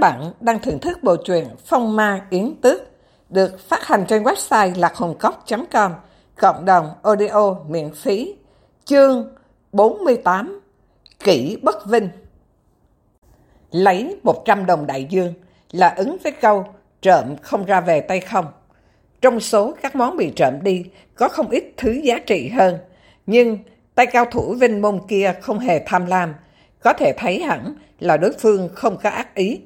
bạn đang thưởng thức bộ truyện Phong Ma Yến Tước được phát hành trên website lạc.com cộng đồng audio miễn phí chương 48 Kỷ Bất Vinh Lấy 100 đồng đại dương là ứng với câu trộm không ra về tay không. Trong số các món bị trộm đi có không ít thứ giá trị hơn, nhưng tay cao thủ Vinh Môn kia không hề tham lam, có thể thấy hẳn là đối phương không có ác ý.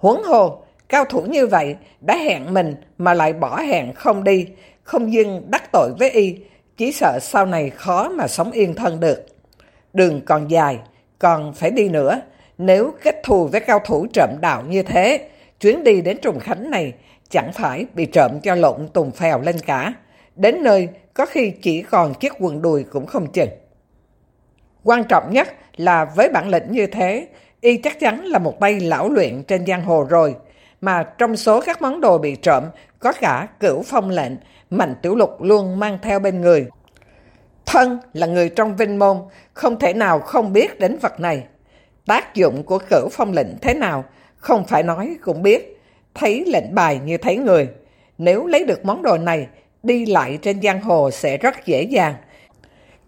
Huống hồ, cao thủ như vậy đã hẹn mình mà lại bỏ hẹn không đi, không dưng đắc tội với y, chỉ sợ sau này khó mà sống yên thân được. Đường còn dài, còn phải đi nữa. Nếu kết thù với cao thủ trộm đạo như thế, chuyến đi đến Trùng Khánh này chẳng phải bị trộm cho lộn tùng phèo lên cả. Đến nơi có khi chỉ còn chiếc quần đùi cũng không chừng. Quan trọng nhất là với bản lĩnh như thế, y chắc chắn là một tay lão luyện trên giang hồ rồi. Mà trong số các món đồ bị trộm, có cả cửu phong lệnh, mạnh tiểu lục luôn mang theo bên người. Thân là người trong vinh môn, không thể nào không biết đến vật này. Tác dụng của cửu phong lệnh thế nào, không phải nói cũng biết. Thấy lệnh bài như thấy người. Nếu lấy được món đồ này, đi lại trên giang hồ sẽ rất dễ dàng.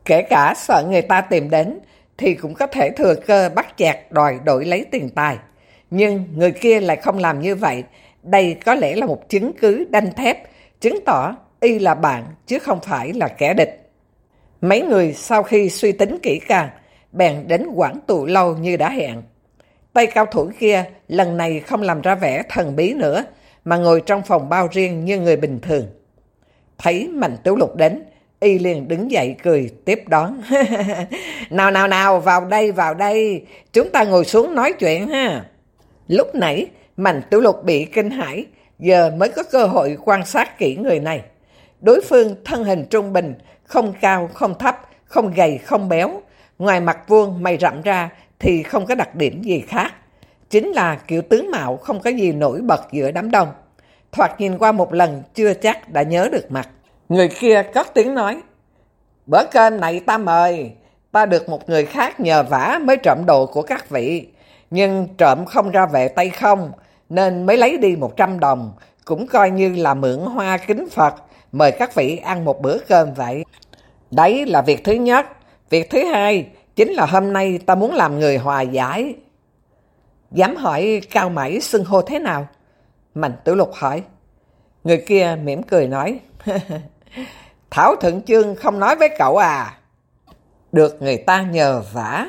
Kể cả sợ người ta tìm đến, thì cũng có thể thừa cơ bắt chẹt đòi đổi lấy tiền tài. Nhưng người kia lại không làm như vậy. Đây có lẽ là một chứng cứ đanh thép, chứng tỏ y là bạn chứ không phải là kẻ địch. Mấy người sau khi suy tính kỹ càng, bèn đến quảng tụ lâu như đã hẹn. Tay cao thủ kia lần này không làm ra vẻ thần bí nữa, mà ngồi trong phòng bao riêng như người bình thường. Thấy Mạnh Tiểu Lục đến, Y liền đứng dậy cười tiếp đón. nào nào nào, vào đây, vào đây, chúng ta ngồi xuống nói chuyện ha. Lúc nãy, Mạnh Tiểu Lục bị kinh hãi, giờ mới có cơ hội quan sát kỹ người này. Đối phương thân hình trung bình, không cao, không thấp, không gầy, không béo. Ngoài mặt vuông mày rậm ra thì không có đặc điểm gì khác. Chính là kiểu tướng mạo không có gì nổi bật giữa đám đông. Thoạt nhìn qua một lần chưa chắc đã nhớ được mặt. Người kia cất tiếng nói, Bữa cơm này ta mời, ta được một người khác nhờ vả mới trộm đồ của các vị, nhưng trộm không ra về tay không, nên mới lấy đi 100 đồng, cũng coi như là mượn hoa kính Phật, mời các vị ăn một bữa cơm vậy. Đấy là việc thứ nhất. Việc thứ hai, chính là hôm nay ta muốn làm người hòa giải. Dám hỏi Cao Mãi xưng hô thế nào? Mạnh Tử Lục hỏi. Người kia mỉm cười nói. Thảo Thượng Chương không nói với cậu à? Được người ta nhờ vả.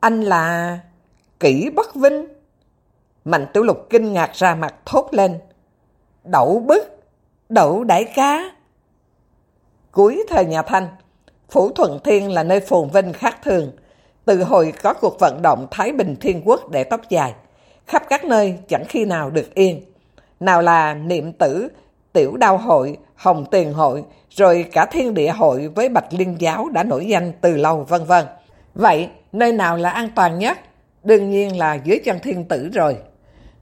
Anh là kỹ bất vinh. Mạnh Tiểu Lục kinh ngạc ra mặt thốt lên. Đậu bức, đậu đại cá. Cuối thời nhà Thanh, Phủ Thuận Thiên là nơi phồn vinh khác thường. Từ hồi có cuộc vận động Thái Bình Thiên Quốc để tóc dài, khắp các nơi chẳng khi nào được yên. Nào là niệm tử, tiểu đao hội, hồng tiền hội, rồi cả thiên địa hội với bạch liên giáo đã nổi danh từ lâu vân vân. Vậy, nơi nào là an toàn nhất? Đương nhiên là dưới chân thiên tử rồi.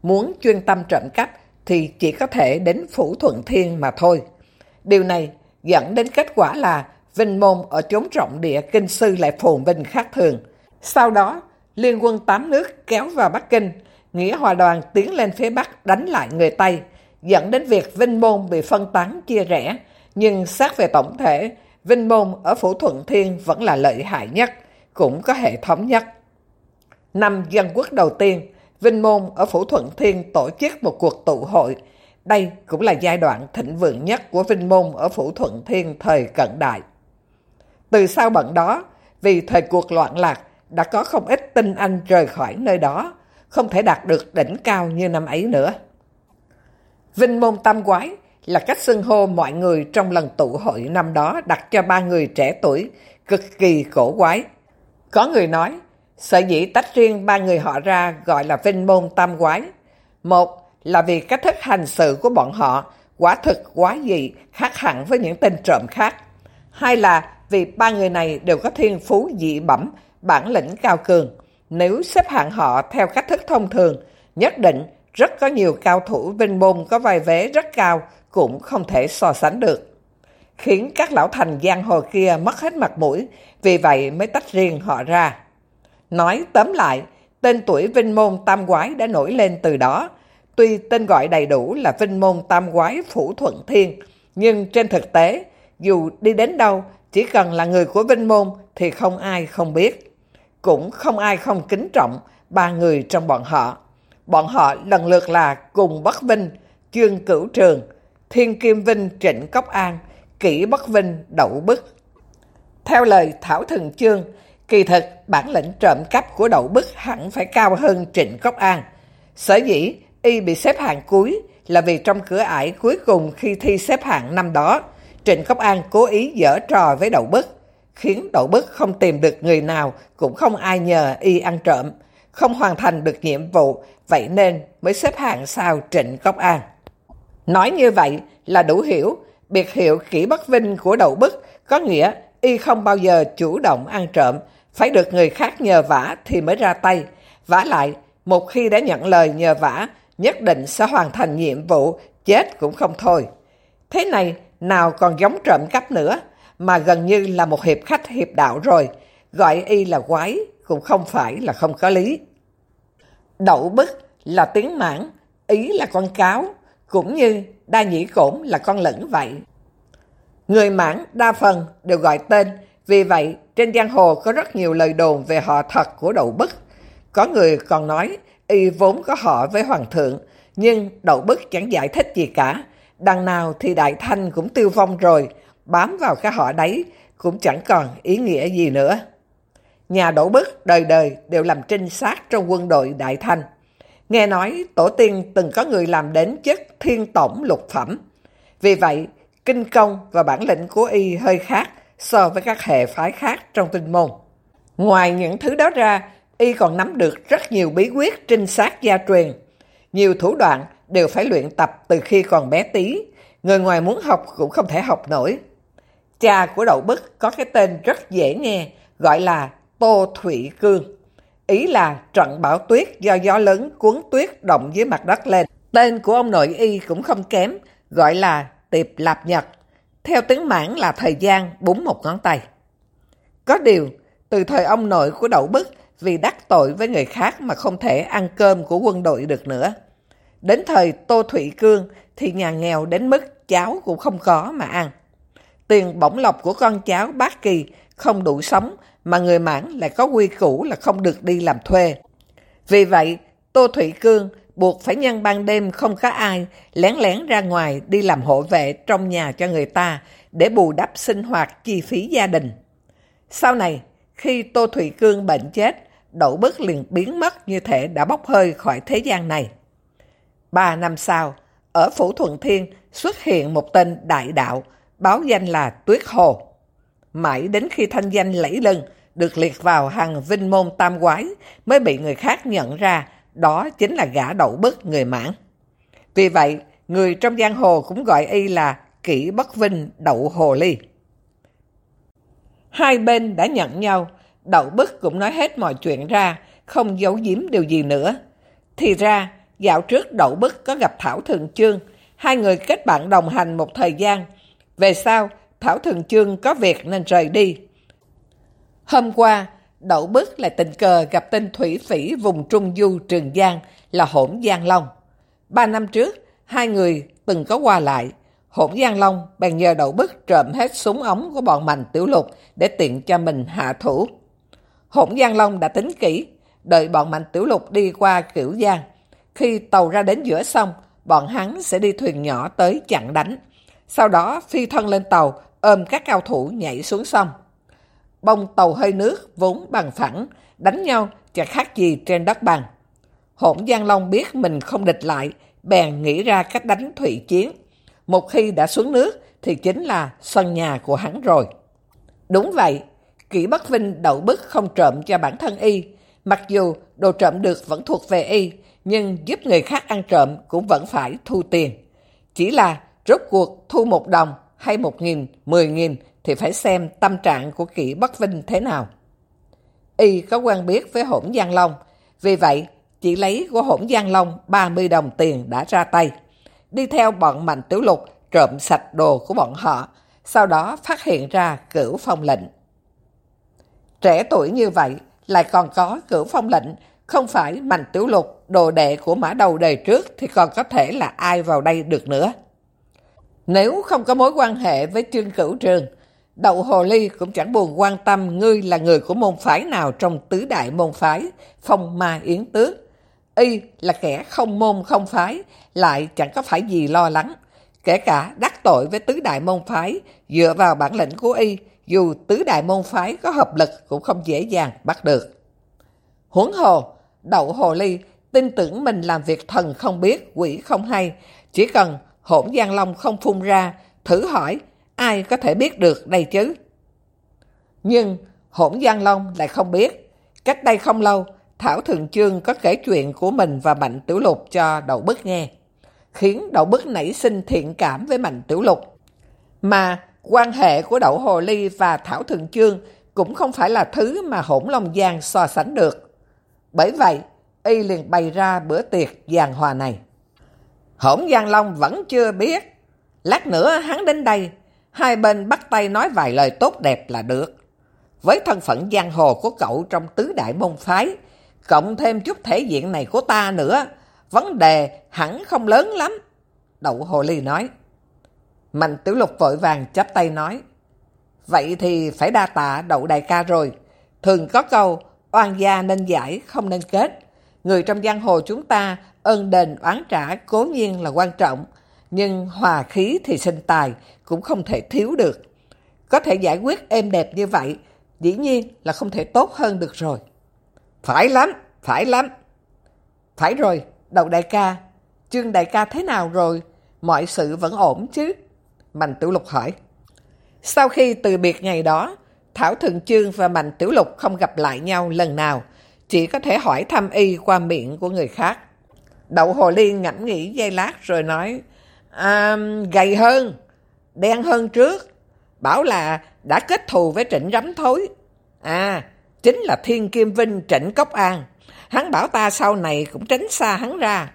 Muốn chuyên tâm trộm cắp thì chỉ có thể đến Phủ Thuận Thiên mà thôi. Điều này dẫn đến kết quả là Vinh Môn ở chốn trọng địa kinh sư lại phồn vinh khác thường. Sau đó, liên quân tám nước kéo vào Bắc Kinh, Nghĩa Hòa Đoàn tiến lên phía Bắc đánh lại người Tây, dẫn đến việc Vinh Môn bị phân tán chia rẽ. Nhưng xét về tổng thể, Vinh Môn ở Phủ Thuận Thiên vẫn là lợi hại nhất, cũng có hệ thống nhất. Năm dân quốc đầu tiên, Vinh Môn ở Phủ Thuận Thiên tổ chức một cuộc tụ hội. Đây cũng là giai đoạn thịnh vượng nhất của Vinh Môn ở Phủ Thuận Thiên thời cận đại. Từ sau bận đó, vì thời cuộc loạn lạc, đã có không ít tinh anh rời khỏi nơi đó, không thể đạt được đỉnh cao như năm ấy nữa. Vinh môn tam quái là cách xưng hô mọi người trong lần tụ hội năm đó đặt cho ba người trẻ tuổi, cực kỳ cổ quái. Có người nói, sở dĩ tách riêng ba người họ ra gọi là vinh môn tam quái. Một là vì cách thức hành sự của bọn họ quả thực quá dị, khác hẳn với những tên trộm khác. Hai là vì ba người này đều có thiên phú dị bẩm, bản lĩnh cao cường. Nếu xếp hạng họ theo cách thức thông thường, nhất định rất có nhiều cao thủ vinh môn có vai vế rất cao cũng không thể so sánh được. Khiến các lão thành giang hồ kia mất hết mặt mũi, vì vậy mới tách riêng họ ra. Nói tóm lại, tên tuổi Vinh Môn Tam Quái đã nổi lên từ đó. Tuy tên gọi đầy đủ là Vinh Môn Tam Quái Phủ Thuận Thiên, nhưng trên thực tế, dù đi đến đâu, chỉ cần là người của Vinh Môn thì không ai không biết. Cũng không ai không kính trọng ba người trong bọn họ. Bọn họ lần lượt là Cùng Bất Vinh, Chương Cửu Trường, Thiên Kim Vinh Trịnh Cốc An, Kỷ Bất Vinh Đậu Bức. Theo lời Thảo Thần Chương, kỳ thực bản lĩnh trộm cắp của Đậu Bức hẳn phải cao hơn Trịnh Cốc An. Sở dĩ y bị xếp hạng cuối là vì trong cửa ải cuối cùng khi thi xếp hạng năm đó, Trịnh Cốc An cố ý dở trò với Đậu Bức, khiến Đậu Bức không tìm được người nào, cũng không ai nhờ y ăn trộm, không hoàn thành được nhiệm vụ, vậy nên mới xếp hạng sau Trịnh Cốc An. Nói như vậy là đủ hiểu, biệt hiệu kỹ bất vinh của Đậu Bức có nghĩa y không bao giờ chủ động ăn trộm, phải được người khác nhờ vả thì mới ra tay. vả lại, một khi đã nhận lời nhờ vả, nhất định sẽ hoàn thành nhiệm vụ, chết cũng không thôi. Thế này, nào còn giống trộm cắp nữa, mà gần như là một hiệp khách hiệp đạo rồi, gọi y là quái cũng không phải là không có lý. Đậu bức là tiếng mãn, ý là con cáo, cũng như đa nhĩ cổn là con lẫn vậy. Người mãn đa phần đều gọi tên, vì vậy trên giang hồ có rất nhiều lời đồn về họ thật của đậu bức. Có người còn nói y vốn có họ với hoàng thượng, nhưng đậu bức chẳng giải thích gì cả. Đằng nào thì đại thanh cũng tiêu vong rồi, bám vào cái họ đấy cũng chẳng còn ý nghĩa gì nữa. Nhà đổ bức đời đời đều làm trinh sát trong quân đội đại thanh. Nghe nói tổ tiên từng có người làm đến chức thiên tổng lục phẩm. Vì vậy, kinh công và bản lĩnh của y hơi khác so với các hệ phái khác trong tinh môn. Ngoài những thứ đó ra, y còn nắm được rất nhiều bí quyết trinh sát gia truyền. Nhiều thủ đoạn đều phải luyện tập từ khi còn bé tí. Người ngoài muốn học cũng không thể học nổi. Cha của đậu bức có cái tên rất dễ nghe, gọi là Tô Thủy Cương. Ý là trận bão tuyết do gió lớn cuốn tuyết động dưới mặt đất lên. Tên của ông nội y cũng không kém, gọi là Tiệp Lạp Nhật. Theo tiếng mãn là thời gian búng một ngón tay. Có điều, từ thời ông nội của đậu bức vì đắc tội với người khác mà không thể ăn cơm của quân đội được nữa. Đến thời Tô Thủy Cương thì nhà nghèo đến mức cháu cũng không có mà ăn. Tiền bổng lộc của con cháu bác kỳ không đủ sống mà người mãn lại có quy củ là không được đi làm thuê. Vì vậy, Tô Thủy Cương buộc phải nhân ban đêm không có ai, lén lén ra ngoài đi làm hộ vệ trong nhà cho người ta để bù đắp sinh hoạt chi phí gia đình. Sau này, khi Tô Thủy Cương bệnh chết, Đậu Bức liền biến mất như thể đã bốc hơi khỏi thế gian này. Ba năm sau, ở Phủ Thuận Thiên xuất hiện một tên đại đạo, báo danh là Tuyết Hồ. Mãi đến khi thanh danh lẫy lừng được liệt vào hàng vinh môn tam quái, mới bị người khác nhận ra đó chính là gã đậu bức người mãn. Vì vậy, người trong giang hồ cũng gọi y là kỹ bất vinh đậu hồ ly. Hai bên đã nhận nhau, đậu bức cũng nói hết mọi chuyện ra, không giấu giếm điều gì nữa. Thì ra, dạo trước đậu bức có gặp Thảo Thường Chương, hai người kết bạn đồng hành một thời gian. Về sau, Thảo Thường Chương có việc nên rời đi. Hôm qua, Đậu Bức lại tình cờ gặp tên thủy phỉ vùng Trung Du Trường Giang là Hổn Giang Long. Ba năm trước, hai người từng có qua lại. Hổn Giang Long bèn nhờ Đậu Bức trộm hết súng ống của bọn Mạnh Tiểu Lục để tiện cho mình hạ thủ. Hổn Giang Long đã tính kỹ, đợi bọn Mạnh Tiểu Lục đi qua Kiểu Giang. Khi tàu ra đến giữa sông, bọn hắn sẽ đi thuyền nhỏ tới chặn đánh. Sau đó phi thân lên tàu, ôm các cao thủ nhảy xuống sông. Bông tàu hơi nước vốn bằng phẳng, đánh nhau chẳng khác gì trên đất bằng. Hổn Giang Long biết mình không địch lại, bèn nghĩ ra cách đánh thủy chiến. Một khi đã xuống nước thì chính là sân nhà của hắn rồi. Đúng vậy, kỹ Bắc Vinh đậu bức không trộm cho bản thân y. Mặc dù đồ trộm được vẫn thuộc về y, nhưng giúp người khác ăn trộm cũng vẫn phải thu tiền. Chỉ là rốt cuộc thu một đồng hay một nghìn, mười nghìn thì phải xem tâm trạng của kỹ Bắc Vinh thế nào. Y có quen biết với hỗn Giang Long, vì vậy chỉ lấy của hỗn Giang Long 30 đồng tiền đã ra tay. Đi theo bọn Mạnh Tiểu Lục trộm sạch đồ của bọn họ, sau đó phát hiện ra cửu phong lệnh. Trẻ tuổi như vậy lại còn có cửu phong lệnh, không phải Mạnh Tiểu Lục, đồ đệ của mã đầu đời trước thì còn có thể là ai vào đây được nữa. Nếu không có mối quan hệ với Trương Cửu Trường, Đậu Hồ Ly cũng chẳng buồn quan tâm ngươi là người của môn phái nào trong tứ đại môn phái, phong ma yến tước. Y là kẻ không môn không phái, lại chẳng có phải gì lo lắng. Kể cả đắc tội với tứ đại môn phái, dựa vào bản lĩnh của Y, dù tứ đại môn phái có hợp lực cũng không dễ dàng bắt được. Huống hồ, Đậu Hồ Ly tin tưởng mình làm việc thần không biết, quỷ không hay. Chỉ cần hỗn Giang Long không phun ra, thử hỏi ai có thể biết được đây chứ? Nhưng hỗn Giang Long lại không biết. Cách đây không lâu, Thảo Thường Chương có kể chuyện của mình và Mạnh Tiểu Lục cho Đậu Bức nghe, khiến Đậu Bức nảy sinh thiện cảm với Mạnh Tiểu Lục. Mà quan hệ của Đậu Hồ Ly và Thảo Thường Chương cũng không phải là thứ mà hỗn Long Giang so sánh được. Bởi vậy, y liền bày ra bữa tiệc giàn hòa này. Hổn Giang Long vẫn chưa biết. Lát nữa hắn đến đây, hai bên bắt tay nói vài lời tốt đẹp là được. Với thân phận giang hồ của cậu trong tứ đại môn phái, cộng thêm chút thể diện này của ta nữa, vấn đề hẳn không lớn lắm. Đậu Hồ Ly nói. Mạnh Tiểu Lục vội vàng chắp tay nói. Vậy thì phải đa tạ đậu đại ca rồi. Thường có câu, oan gia nên giải, không nên kết. Người trong giang hồ chúng ta, ơn đền oán trả cố nhiên là quan trọng, nhưng hòa khí thì sinh tài, cũng không thể thiếu được. Có thể giải quyết êm đẹp như vậy, dĩ nhiên là không thể tốt hơn được rồi. Phải lắm, phải lắm. Phải rồi, đầu đại ca, chương đại ca thế nào rồi? Mọi sự vẫn ổn chứ? Mạnh Tiểu Lục hỏi. Sau khi từ biệt ngày đó, Thảo Thường Chương và Mạnh Tiểu Lục không gặp lại nhau lần nào, chỉ có thể hỏi thăm y qua miệng của người khác. Đậu Hồ Liên ngẫm nghĩ giây lát rồi nói, à, gầy hơn, đen hơn trước, bảo là đã kết thù với Trịnh Rắm Thối. À, chính là Thiên Kim Vinh Trịnh Cốc An. Hắn bảo ta sau này cũng tránh xa hắn ra.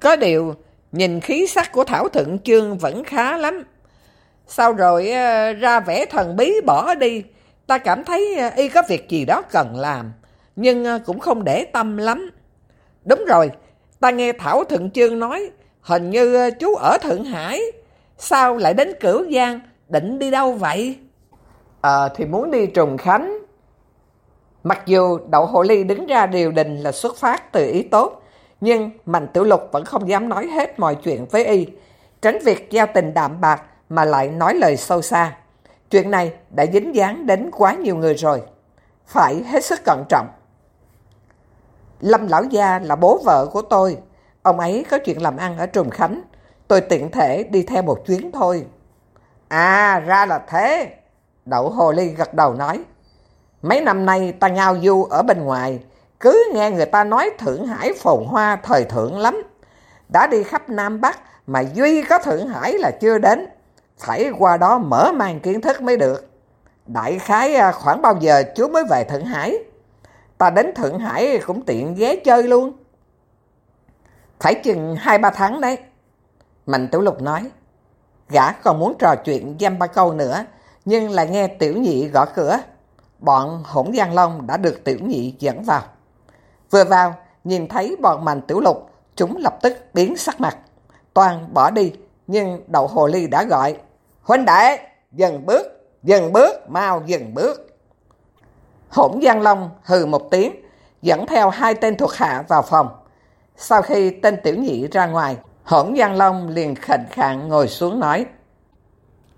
Có điều, nhìn khí sắc của Thảo Thượng Chương vẫn khá lắm. Sau rồi ờ, ra vẻ thần bí bỏ đi, ta cảm thấy ờ, y có việc gì đó cần làm, nhưng à, cũng không để tâm lắm. Đúng rồi, ta nghe Thảo Thượng Chương nói, hình như à, chú ở Thượng Hải, sao lại đến Cửu Giang, định đi đâu vậy? Ờ thì muốn đi Trùng Khánh. Mặc dù Đậu Hồ Ly đứng ra điều đình là xuất phát từ ý tốt, nhưng Mạnh Tiểu Lục vẫn không dám nói hết mọi chuyện với y, tránh việc giao tình đạm bạc mà lại nói lời sâu xa. Chuyện này đã dính dáng đến quá nhiều người rồi, phải hết sức cẩn trọng. Lâm Lão Gia là bố vợ của tôi, ông ấy có chuyện làm ăn ở Trùng Khánh, tôi tiện thể đi theo một chuyến thôi. À, ra là thế. Đậu Hồ Ly gật đầu nói. Mấy năm nay ta ngao du ở bên ngoài, cứ nghe người ta nói Thượng Hải phồn hoa thời thượng lắm. Đã đi khắp Nam Bắc mà duy có Thượng Hải là chưa đến. Phải qua đó mở mang kiến thức mới được. Đại khái à, khoảng bao giờ chú mới về Thượng Hải? Ta đến Thượng Hải cũng tiện ghé chơi luôn. Phải chừng 2-3 tháng đấy. Mạnh Tiểu Lục nói. Gã còn muốn trò chuyện dăm ba câu nữa, nhưng lại nghe Tiểu Nhị gõ cửa. Bọn hỗn Giang Long đã được Tiểu Nhị dẫn vào. Vừa vào, nhìn thấy bọn Mạnh Tiểu Lục, chúng lập tức biến sắc mặt. Toàn bỏ đi, nhưng đậu hồ ly đã gọi. Huynh đệ, dừng bước, dừng bước, mau dừng bước. Hỗn Giang Long hừ một tiếng, dẫn theo hai tên thuộc hạ vào phòng. Sau khi tên tiểu nhị ra ngoài, Hỗn Giang Long liền khệnh khạng ngồi xuống nói.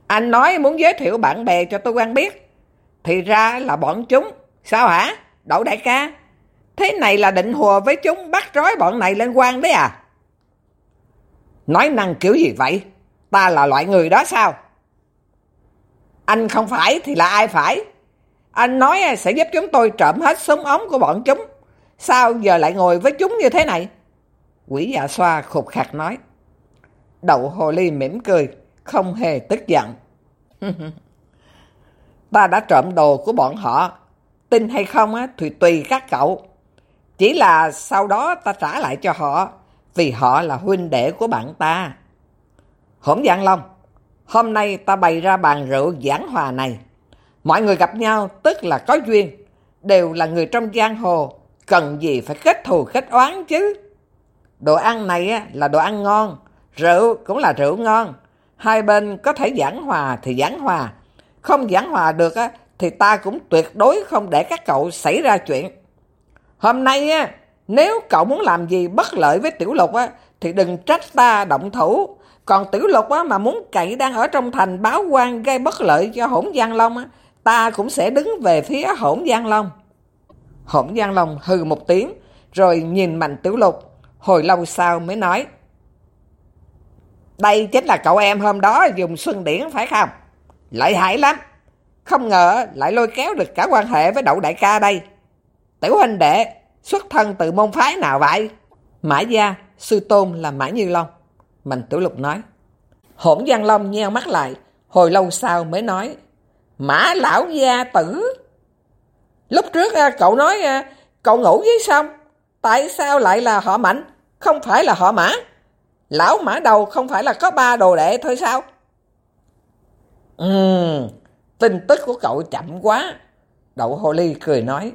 Anh nói muốn giới thiệu bạn bè cho tôi quen biết. Thì ra là bọn chúng. Sao hả? Đậu đại ca. Thế này là định hùa với chúng bắt rối bọn này lên quan đấy à? Nói năng kiểu gì vậy? Ta là loại người đó sao? Anh không phải thì là ai phải? Anh nói sẽ giúp chúng tôi trộm hết súng ống của bọn chúng. Sao giờ lại ngồi với chúng như thế này? Quỷ dạ xoa khục khạc nói. Đậu hồ ly mỉm cười, không hề tức giận. ta đã trộm đồ của bọn họ. Tin hay không á, thì tùy các cậu. Chỉ là sau đó ta trả lại cho họ, vì họ là huynh đệ của bạn ta. Hổn dạng Long, hôm nay ta bày ra bàn rượu giảng hòa này. Mọi người gặp nhau tức là có duyên, đều là người trong giang hồ, cần gì phải kết thù kết oán chứ. Đồ ăn này là đồ ăn ngon, rượu cũng là rượu ngon. Hai bên có thể giảng hòa thì giảng hòa, không giảng hòa được thì ta cũng tuyệt đối không để các cậu xảy ra chuyện. Hôm nay á, nếu cậu muốn làm gì bất lợi với Tiểu Lục á, thì đừng trách ta động thủ. Còn Tiểu Lục á, mà muốn cậy đang ở trong thành báo quan gây bất lợi cho hỗn Giang Long á, ta cũng sẽ đứng về phía hỗn Giang Long. Hỗn Giang Long hừ một tiếng, rồi nhìn Mạnh Tiểu Lục, hồi lâu sau mới nói. Đây chính là cậu em hôm đó dùng xuân điển phải không? Lợi hại lắm. Không ngờ lại lôi kéo được cả quan hệ với đậu đại ca đây. Tiểu huynh đệ, xuất thân từ môn phái nào vậy? Mã gia, sư tôn là Mã Như Long. Mạnh Tiểu Lục nói. Hỗn Giang Long nheo mắt lại, hồi lâu sau mới nói. Mã lão gia tử. Lúc trước à, cậu nói à, cậu ngủ với xong. Tại sao lại là họ Mạnh, không phải là họ Mã? Lão Mã đầu không phải là có ba đồ đệ thôi sao? Ừm, tin tức của cậu chậm quá. Đậu Hồ Ly cười nói.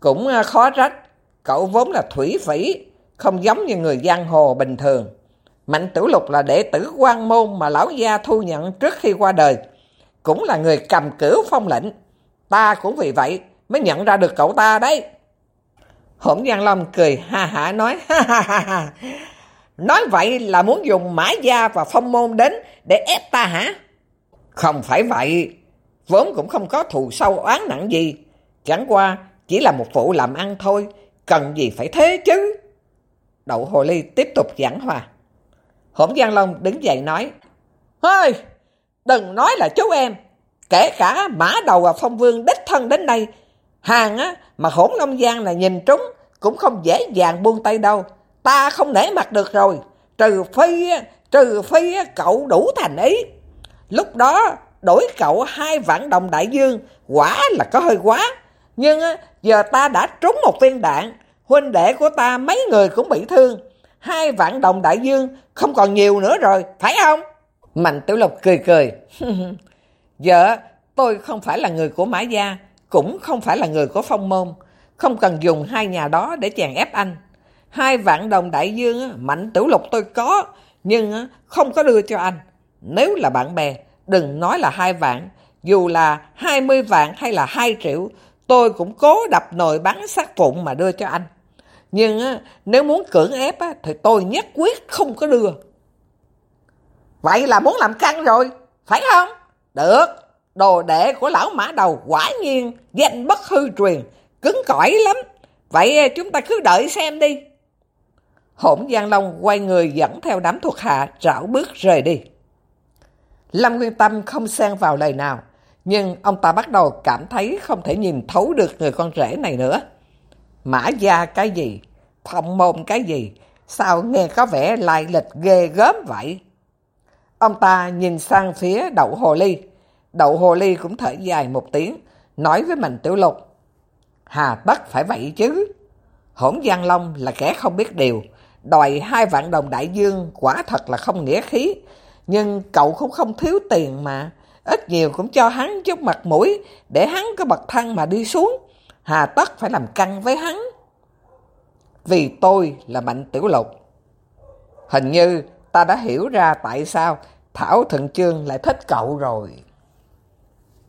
Cũng à, khó trách, cậu vốn là thủy phỉ, không giống như người giang hồ bình thường. Mạnh Tử Lục là đệ tử quan môn mà lão gia thu nhận trước khi qua đời. Cũng là người cầm cửu phong lệnh. Ta cũng vì vậy mới nhận ra được cậu ta đấy. Hổn Giang Long cười ha hả nói ha ha ha ha. Nói vậy là muốn dùng mã gia và phong môn đến để ép ta hả? Không phải vậy. Vốn cũng không có thù sâu oán nặng gì. Chẳng qua chỉ là một vụ làm ăn thôi. Cần gì phải thế chứ? Đậu Hồ Ly tiếp tục giảng hòa. Hổn Giang Long đứng dậy nói. Hơi, đừng nói là chú em. Kể cả mã đầu và phong vương đích thân đến đây. Hàng á, mà hỗn Long Giang là nhìn trúng cũng không dễ dàng buông tay đâu. Ta không nể mặt được rồi. Trừ phi, trừ phi cậu đủ thành ý. Lúc đó đổi cậu hai vạn đồng đại dương quả là có hơi quá. Nhưng giờ ta đã trúng một viên đạn. Huynh đệ của ta mấy người cũng bị thương. Hai vạn đồng đại dương không còn nhiều nữa rồi, phải không? Mạnh Tiểu Lộc cười cười. vợ tôi không phải là người của Mã Gia, cũng không phải là người của Phong Môn. Không cần dùng hai nhà đó để chèn ép anh. Hai vạn đồng đại dương, Mạnh Tiểu Lộc tôi có, nhưng không có đưa cho anh. Nếu là bạn bè, đừng nói là hai vạn. Dù là hai mươi vạn hay là hai triệu, tôi cũng cố đập nồi bắn sát phụng mà đưa cho anh. Nhưng nếu muốn cưỡng ép thì tôi nhất quyết không có đưa. Vậy là muốn làm căng rồi, phải không? Được, đồ đệ của lão mã đầu quả nhiên danh bất hư truyền, cứng cỏi lắm. Vậy chúng ta cứ đợi xem đi. Hỗn Giang Long quay người dẫn theo đám thuộc hạ rảo bước rời đi. Lâm Nguyên Tâm không xen vào lời nào, nhưng ông ta bắt đầu cảm thấy không thể nhìn thấu được người con rể này nữa. Mã gia cái gì? Phong môn cái gì? Sao nghe có vẻ lai lịch ghê gớm vậy? Ông ta nhìn sang phía đậu hồ ly. Đậu hồ ly cũng thở dài một tiếng, nói với mình tiểu lục. Hà tất phải vậy chứ. Hổn Giang Long là kẻ không biết điều. Đòi hai vạn đồng đại dương quả thật là không nghĩa khí. Nhưng cậu cũng không thiếu tiền mà. Ít nhiều cũng cho hắn chút mặt mũi để hắn có bậc thăng mà đi xuống. Hà tất phải làm căng với hắn. Vì tôi là Mạnh Tiểu Lục. Hình như ta đã hiểu ra tại sao Thảo Thận Chương lại thích cậu rồi.